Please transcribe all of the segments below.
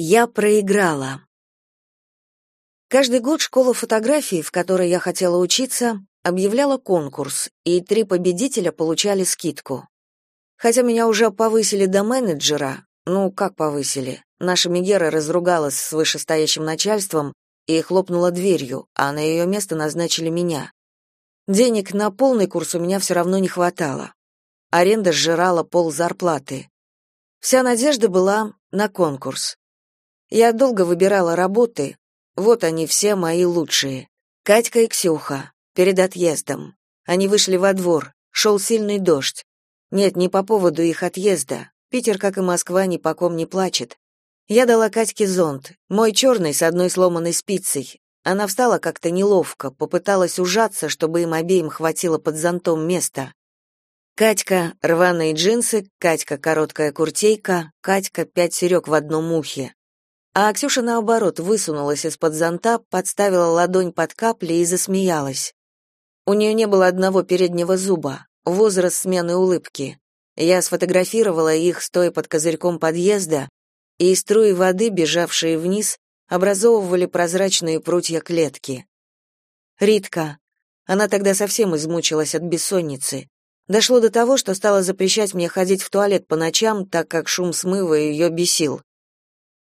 Я проиграла. Каждый год школа фотографий, в которой я хотела учиться, объявляла конкурс, и три победителя получали скидку. Хотя меня уже повысили до менеджера, ну, как повысили? Наша Мегера разругалась с вышестоящим начальством и хлопнула дверью, а на ее место назначили меня. Денег на полный курс у меня все равно не хватало. Аренда сжирала пол зарплаты. Вся надежда была на конкурс. Я долго выбирала работы, вот они все мои лучшие. Катька и Ксюха, перед отъездом. Они вышли во двор, шел сильный дождь. Нет, не по поводу их отъезда. Питер, как и Москва, ни по ком не плачет. Я дала Катьке зонт, мой черный с одной сломанной спицей. Она встала как-то неловко, попыталась ужаться, чтобы им обеим хватило под зонтом места. Катька — рваные джинсы, Катька — короткая куртейка, Катька — пять серег в одном ухе. А Ксюша, наоборот, высунулась из-под зонта, подставила ладонь под капли и засмеялась. У нее не было одного переднего зуба, возраст смены улыбки. Я сфотографировала их, стоя под козырьком подъезда, и струи воды, бежавшие вниз, образовывали прозрачные прутья клетки. Ритка. Она тогда совсем измучилась от бессонницы. Дошло до того, что стала запрещать мне ходить в туалет по ночам, так как шум смыва ее бесил.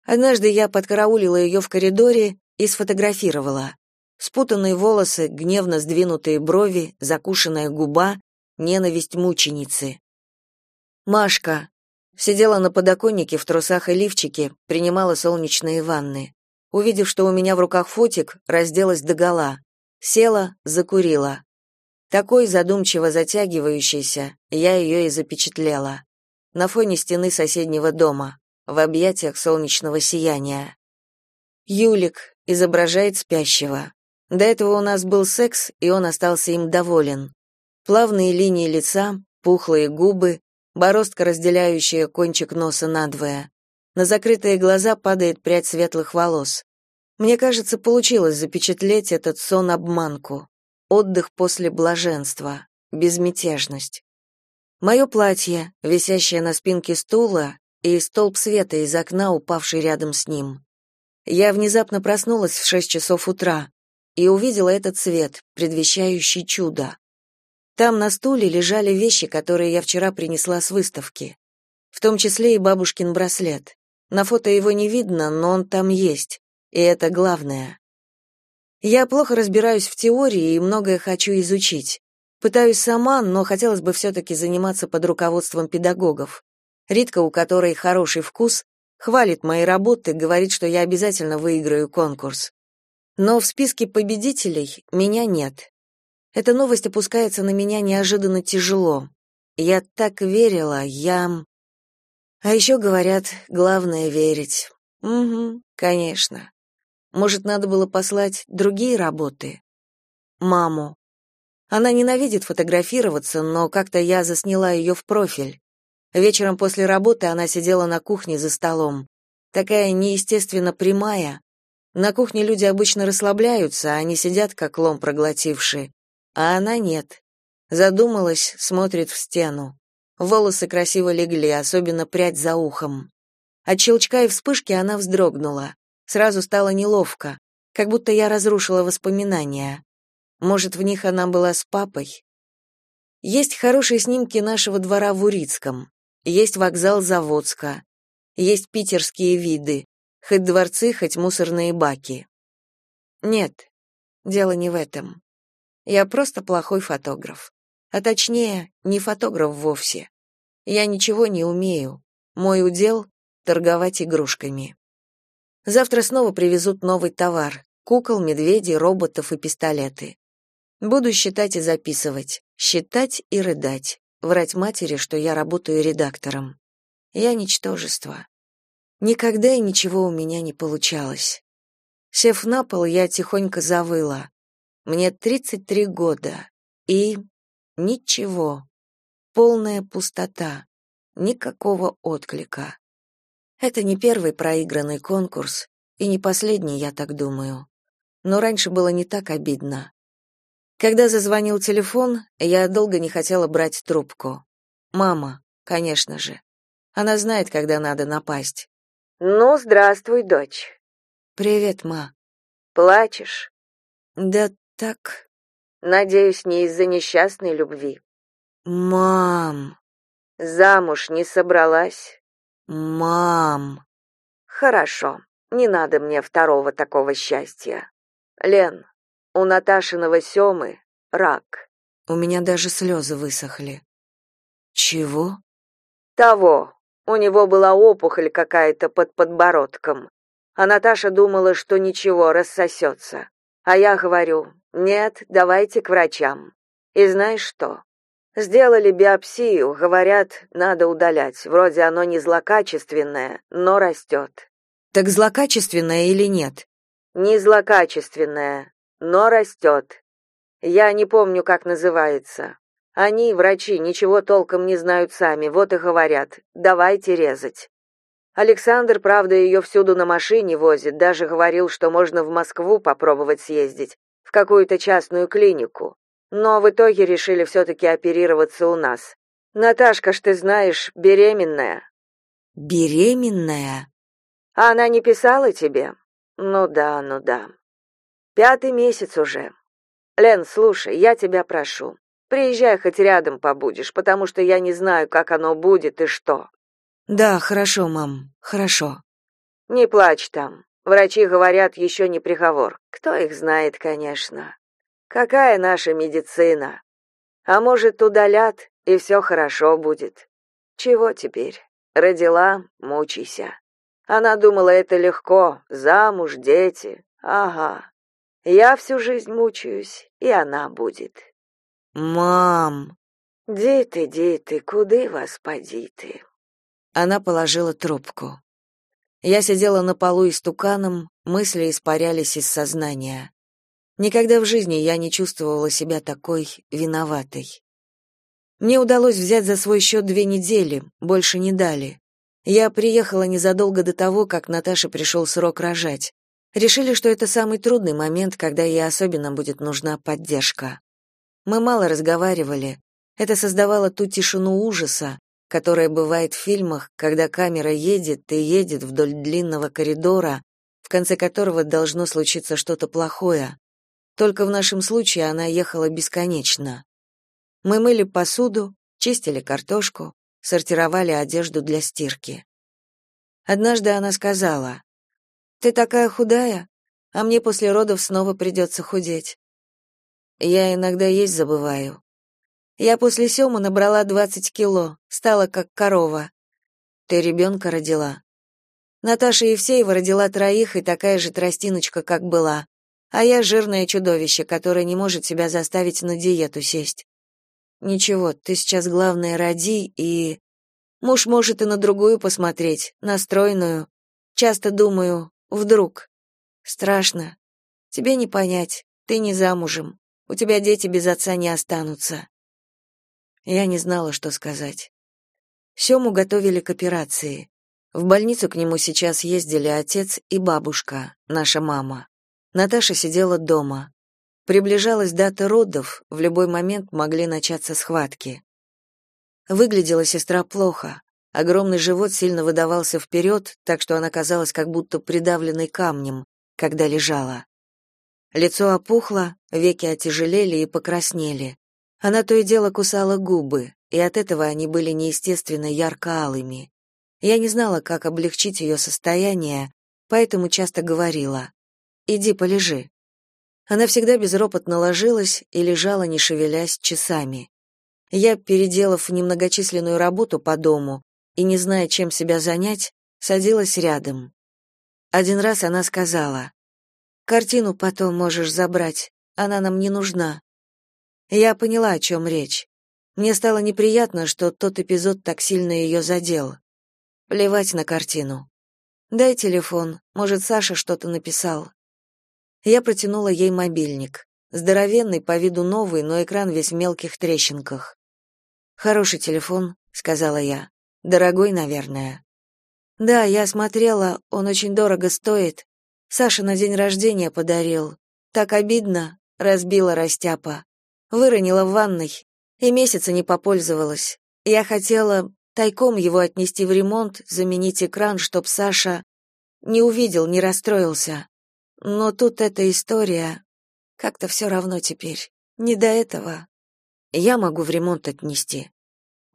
Однажды я подкараулила ее в коридоре и сфотографировала. Спутанные волосы, гневно сдвинутые брови, закушенная губа, ненависть мученицы. Машка сидела на подоконнике в трусах и лифчике, принимала солнечные ванны. Увидев, что у меня в руках фотик, разделась догола. Села, закурила. Такой задумчиво затягивающейся, я ее и запечатлела. На фоне стены соседнего дома, в объятиях солнечного сияния. Юлик изображает спящего. До этого у нас был секс, и он остался им доволен. Плавные линии лица, пухлые губы, бороздка, разделяющая кончик носа надвое. На закрытые глаза падает прядь светлых волос. Мне кажется, получилось запечатлеть этот сон-обманку. Отдых после блаженства, безмятежность. Мое платье, висящее на спинке стула, и столб света из окна, упавший рядом с ним. Я внезапно проснулась в шесть часов утра и увидела этот свет, предвещающий чудо. Там на стуле лежали вещи, которые я вчера принесла с выставки, в том числе и бабушкин браслет. На фото его не видно, но он там есть, и это главное. Я плохо разбираюсь в теории и многое хочу изучить. Пытаюсь сама, но хотелось бы все-таки заниматься под руководством педагогов. Ритка, у которой хороший вкус, хвалит мои работы, говорит, что я обязательно выиграю конкурс. Но в списке победителей меня нет. Эта новость опускается на меня неожиданно тяжело. Я так верила, я... А еще говорят, главное верить. Угу, конечно. Может, надо было послать другие работы? Маму. Она ненавидит фотографироваться, но как-то я засняла ее в профиль. Вечером после работы она сидела на кухне за столом. Такая неестественно прямая. На кухне люди обычно расслабляются, а они сидят как лом проглотившие а она нет. Задумалась, смотрит в стену. Волосы красиво легли, особенно прядь за ухом. От щелчка и вспышки она вздрогнула. Сразу стало неловко, как будто я разрушила воспоминания. Может, в них она была с папой? Есть хорошие снимки нашего двора в Урицком. Есть вокзал Заводска. Есть питерские виды. Хоть дворцы, хоть мусорные баки. Нет, дело не в этом. Я просто плохой фотограф. А точнее, не фотограф вовсе. Я ничего не умею. Мой удел — торговать игрушками. Завтра снова привезут новый товар — кукол, медведей, роботов и пистолеты. Буду считать и записывать, считать и рыдать, врать матери, что я работаю редактором. Я ничтожество. Никогда и ничего у меня не получалось. Сев на пол, я тихонько завыла. Мне 33 года. И ничего. Полная пустота. Никакого отклика. Это не первый проигранный конкурс, и не последний, я так думаю. Но раньше было не так обидно. Когда зазвонил телефон, я долго не хотела брать трубку. Мама, конечно же. Она знает, когда надо напасть. Ну, здравствуй, дочь. Привет, ма. Плачешь? Да так. Надеюсь, не из-за несчастной любви. Мам. Замуж не собралась? Мам. Хорошо. Не надо мне второго такого счастья. Лен, у Наташиного Семы рак. У меня даже слезы высохли. Чего? Того. У него была опухоль какая-то под подбородком. А Наташа думала, что ничего, рассосется. А я говорю: "Нет, давайте к врачам". И знаешь что? Сделали биопсию, говорят, надо удалять. Вроде оно не злокачественное, но растет. Так злокачественное или нет? Не злокачественное, но растет. Я не помню, как называется. Они, врачи, ничего толком не знают сами, вот и говорят: "Давайте резать". Александр, правда, ее всюду на машине возит, даже говорил, что можно в Москву попробовать съездить, в какую-то частную клинику. Но в итоге решили все таки оперироваться у нас. Наташка, ж ты знаешь, беременная. Беременная? А она не писала тебе? Ну да, ну да. Пятый месяц уже. Лен, слушай, я тебя прошу. Приезжай хоть рядом побудешь, потому что я не знаю, как оно будет и что. Да, хорошо, мам. Хорошо. Не плачь там. Врачи говорят, еще не приговор. Кто их знает, конечно. Какая наша медицина? А может, удалят, и все хорошо будет. Чего теперь? Родила, мучайся. Она думала, это легко, замуж, дети. Ага. Я всю жизнь мучаюсь, и она будет. Мам. Диты, диты, куды вас поди ты? Она положила трубку. Я сидела на полу истуканом, мысли испарялись из сознания. Никогда в жизни я не чувствовала себя такой виноватой. Мне удалось взять за свой счет две недели, больше не дали. Я приехала незадолго до того, как Наташе пришел срок рожать. Решили, что это самый трудный момент, когда ей особенно будет нужна поддержка. Мы мало разговаривали. Это создавало ту тишину ужаса, которая бывает в фильмах, когда камера едет и едет вдоль длинного коридора, в конце которого должно случиться что-то плохое. Только в нашем случае она ехала бесконечно. Мы мыли посуду, чистили картошку, сортировали одежду для стирки. Однажды она сказала, «Ты такая худая, а мне после родов снова придется худеть». Я иногда есть забываю. Я после Сёмы набрала 20 кило, стала как корова. Ты ребенка родила. Наташа Евсеева родила троих и такая же тростиночка, как была. А я жирное чудовище, которое не может себя заставить на диету сесть. Ничего, ты сейчас главное роди и муж может и на другую посмотреть, на стройную. Часто думаю, вдруг. Страшно. Тебе не понять. Ты не замужем. У тебя дети без отца не останутся. Я не знала, что сказать. Сему готовили к операции. В больницу к нему сейчас ездили отец и бабушка, наша мама. Наташа сидела дома. Приближалась дата родов, в любой момент могли начаться схватки. Выглядела сестра плохо. Огромный живот сильно выдавался вперед, так что она казалась как будто придавленной камнем, когда лежала. Лицо опухло, веки отяжелели и покраснели. Она то и дело кусала губы, и от этого они были неестественно ярко-алыми. Я не знала, как облегчить ее состояние, поэтому часто говорила «Иди полежи». Она всегда безропотно ложилась и лежала, не шевелясь, часами. Я, переделав немногочисленную работу по дому и не зная, чем себя занять, садилась рядом. Один раз она сказала, «Картину потом можешь забрать, она нам не нужна». Я поняла, о чем речь. Мне стало неприятно, что тот эпизод так сильно ее задел. Плевать на картину. Дай телефон, может, Саша что-то написал. Я протянула ей мобильник. Здоровенный, по виду новый, но экран весь в мелких трещинках. «Хороший телефон», — сказала я. «Дорогой, наверное». «Да, я смотрела, он очень дорого стоит. Саша на день рождения подарил. Так обидно, разбила растяпа. Выронила в ванной и месяца не попользовалась. Я хотела тайком его отнести в ремонт, заменить экран, чтоб Саша... Не увидел, не расстроился. Но тут эта история... Как-то все равно теперь. Не до этого. Я могу в ремонт отнести.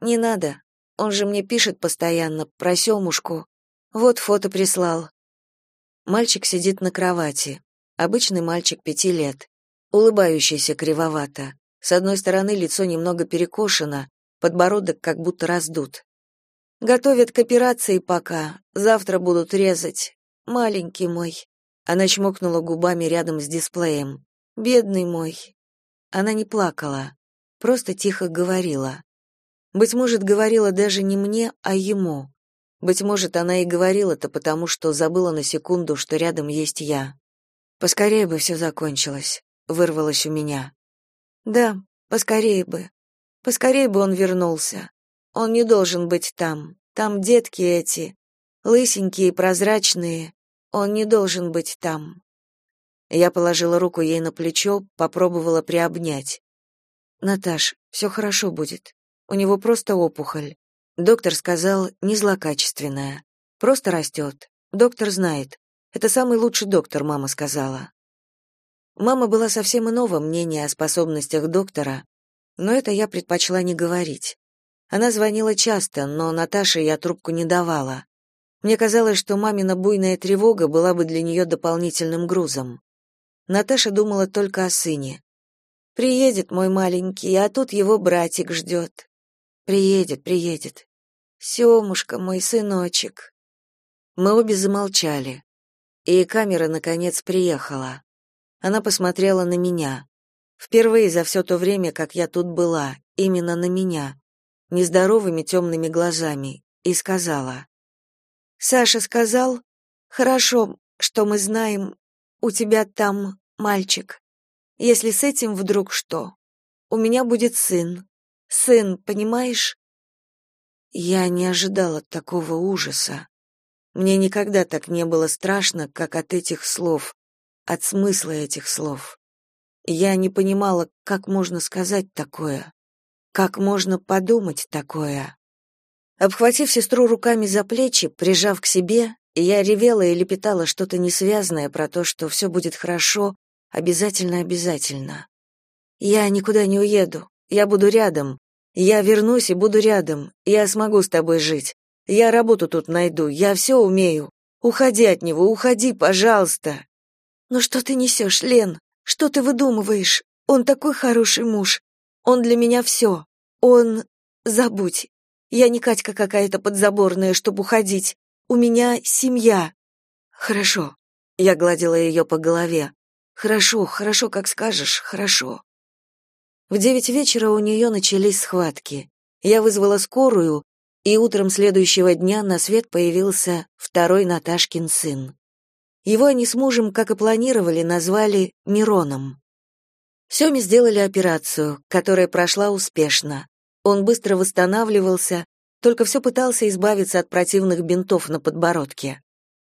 Не надо. Он же мне пишет постоянно про Сёмушку. Вот фото прислал. Мальчик сидит на кровати. Обычный мальчик пяти лет. Улыбающийся кривовато. С одной стороны лицо немного перекошено, подбородок как будто раздут. Готовят к операции пока. Завтра будут резать. Маленький мой. Она чмокнула губами рядом с дисплеем. Бедный мой. Она не плакала, просто тихо говорила. Быть может, говорила даже не мне, а ему. Быть может, она и говорила-то потому, что забыла на секунду, что рядом есть я. Поскорее бы все закончилось, вырвалось у меня. Да, поскорее бы. Поскорее бы он вернулся. Он не должен быть там. Там детки эти, лысенькие и прозрачные. Он не должен быть там. Я положила руку ей на плечо, попробовала приобнять. Наташ, все хорошо будет. У него просто опухоль. Доктор сказал, не злокачественная. Просто растет. Доктор знает. Это самый лучший доктор, мама сказала. Мама была совсем иного мнения о способностях доктора, но это я предпочла не говорить. Она звонила часто, но Наташе я трубку не давала. Мне казалось, что мамина буйная тревога была бы для нее дополнительным грузом. Наташа думала только о сыне. «Приедет мой маленький, а тут его братик ждет. Приедет, приедет. Семушка, мой сыночек». Мы обе замолчали. И камера, наконец, приехала. Она посмотрела на меня. Впервые за все то время, как я тут была, именно на меня, нездоровыми темными глазами, и сказала. «Саша сказал, хорошо, что мы знаем, у тебя там мальчик. Если с этим вдруг что? У меня будет сын. Сын, понимаешь?» Я не ожидала такого ужаса. Мне никогда так не было страшно, как от этих слов, от смысла этих слов. Я не понимала, как можно сказать такое, как можно подумать такое. Обхватив сестру руками за плечи, прижав к себе, я ревела и лепетала что-то несвязное про то, что все будет хорошо, обязательно-обязательно. Я никуда не уеду, я буду рядом. Я вернусь и буду рядом. Я смогу с тобой жить. Я работу тут найду, я все умею. Уходи от него, уходи, пожалуйста. Но что ты несешь, Лен? Что ты выдумываешь? Он такой хороший муж. Он для меня все. Он... Забудь. Я не Катька какая-то подзаборная, чтобы уходить. У меня семья. Хорошо. Я гладила ее по голове. Хорошо, хорошо, как скажешь, хорошо. В девять вечера у нее начались схватки. Я вызвала скорую, и утром следующего дня на свет появился второй Наташкин сын. Его они с мужем, как и планировали, назвали Мироном. Семе сделали операцию, которая прошла успешно. Он быстро восстанавливался, только все пытался избавиться от противных бинтов на подбородке.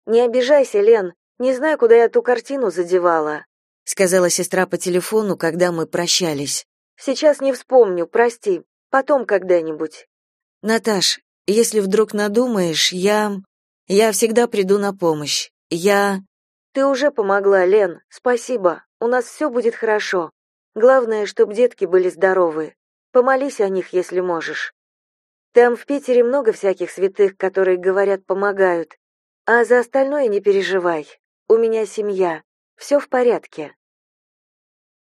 «Не обижайся, Лен, не знаю, куда я ту картину задевала», сказала сестра по телефону, когда мы прощались. «Сейчас не вспомню, прости, потом когда-нибудь». «Наташ, если вдруг надумаешь, я... я всегда приду на помощь. Я... Ты уже помогла, Лен. Спасибо. У нас все будет хорошо. Главное, чтобы детки были здоровы. Помолись о них, если можешь. Там в Питере много всяких святых, которые говорят, помогают. А за остальное не переживай. У меня семья. Все в порядке.